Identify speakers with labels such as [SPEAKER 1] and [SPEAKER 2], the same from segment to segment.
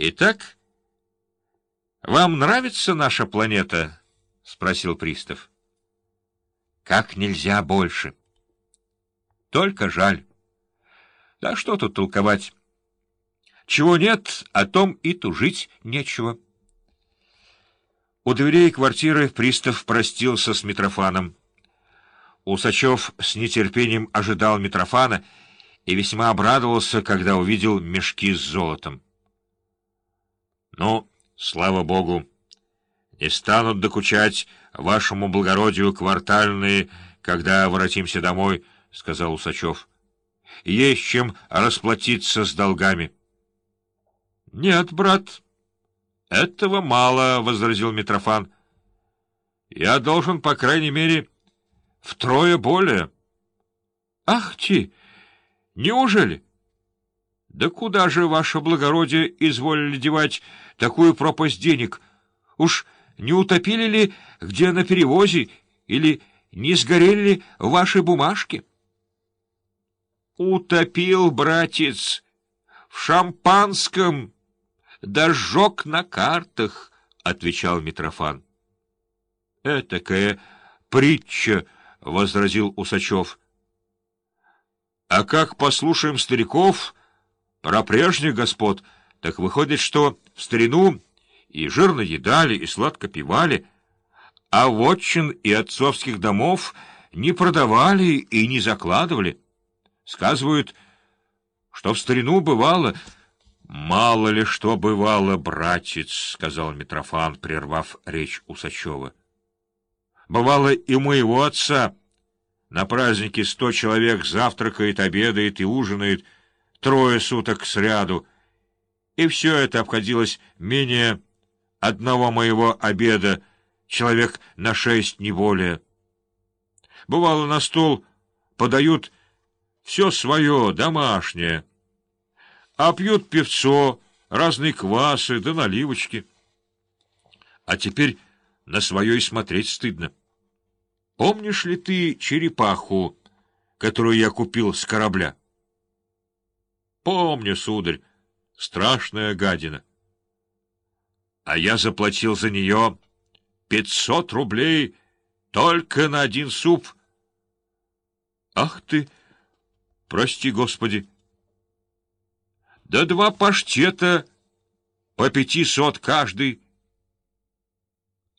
[SPEAKER 1] Итак, вам нравится наша планета? — спросил пристав. — Как нельзя больше. Только жаль. Да что тут толковать? Чего нет, о том и тужить нечего. У дверей квартиры пристав простился с Митрофаном. Усачев с нетерпением ожидал Митрофана и весьма обрадовался, когда увидел мешки с золотом. Ну, слава богу, не станут докучать вашему благородию квартальные, когда воротимся домой, — сказал Усачев. — Есть чем расплатиться с долгами. — Нет, брат, этого мало, — возразил Митрофан. — Я должен, по крайней мере, втрое более. — Ах ты! Неужели? — Да куда же, ваше благородие, изволили девать такую пропасть денег? Уж не утопили ли где на перевозе или не сгорели ли ваши бумажки? Утопил, братец, в шампанском, да сжег на картах, — отвечал Митрофан. — Этакая притча, — возразил Усачев. — А как послушаем стариков про прежних господ, так выходит, что в старину и жирно едали, и сладко пивали, а вотчин и отцовских домов не продавали и не закладывали. Сказывают, что в старину бывало... — Мало ли что бывало, братец, — сказал Митрофан, прервав речь Усачева. — Бывало и моего отца. На празднике сто человек завтракает, обедает и ужинает трое суток сряду, и все это обходилось менее одного моего обеда, человек на шесть, не более. Бывало, на стол подают все свое, домашнее, а пьют певцо, разные квасы да наливочки. А теперь на свое и смотреть стыдно. Помнишь ли ты черепаху, которую я купил с корабля? Помню, сударь, страшная гадина а я заплатил за нее пятьсот рублей только на один суп. Ах ты, прости, Господи! Да два паштета по пятисот каждый.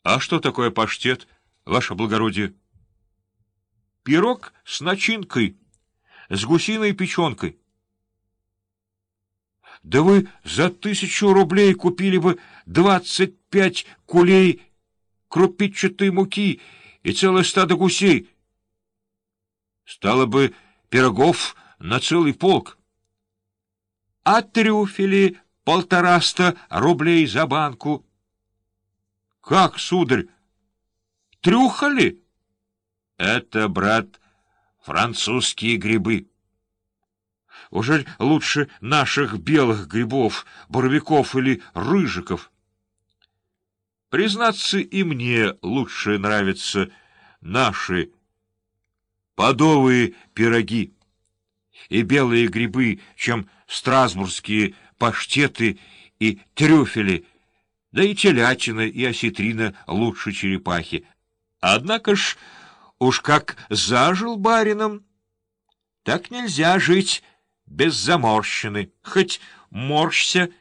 [SPEAKER 1] А что такое паштет, ваше благородие? Пирог с начинкой, с гусиной печенкой. Да вы за тысячу рублей купили бы двадцать пять кулей крупичатой муки и целое стадо гусей. Стало бы пирогов на целый полк. А трюфели полтораста рублей за банку. Как, сударь, трюхали? Это, брат, французские грибы. Уже лучше наших белых грибов, боровиков или рыжиков. Признаться, и мне лучше нравятся наши подовые пироги и белые грибы, чем страсбургские паштеты и трюфели, да и телятина и осетрина лучше черепахи. Однако ж, уж как зажил барином, так нельзя жить без заморщины, хоть морщся,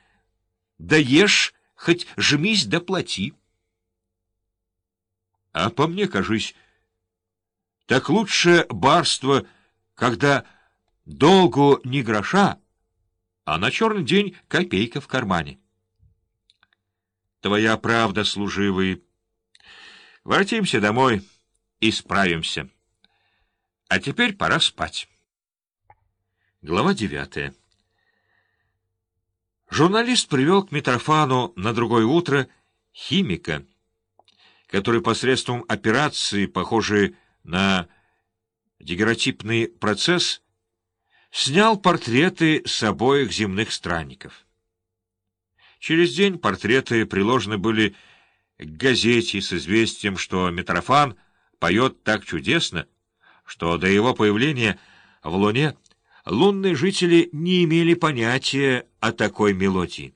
[SPEAKER 1] да ешь, хоть жмись да плати. А по мне, кажись, так лучше барство, когда долгу не гроша, а на черный день копейка в кармане. Твоя правда, служивый. Воротимся домой и справимся. А теперь пора спать. Глава девятая. Журналист привел к Митрофану на другое утро химика, который посредством операции, похожей на дегеротипный процесс, снял портреты с обоих земных странников. Через день портреты приложены были к газете с известием, что Митрофан поет так чудесно, что до его появления в Луне лунные жители не имели понятия о такой мелодии.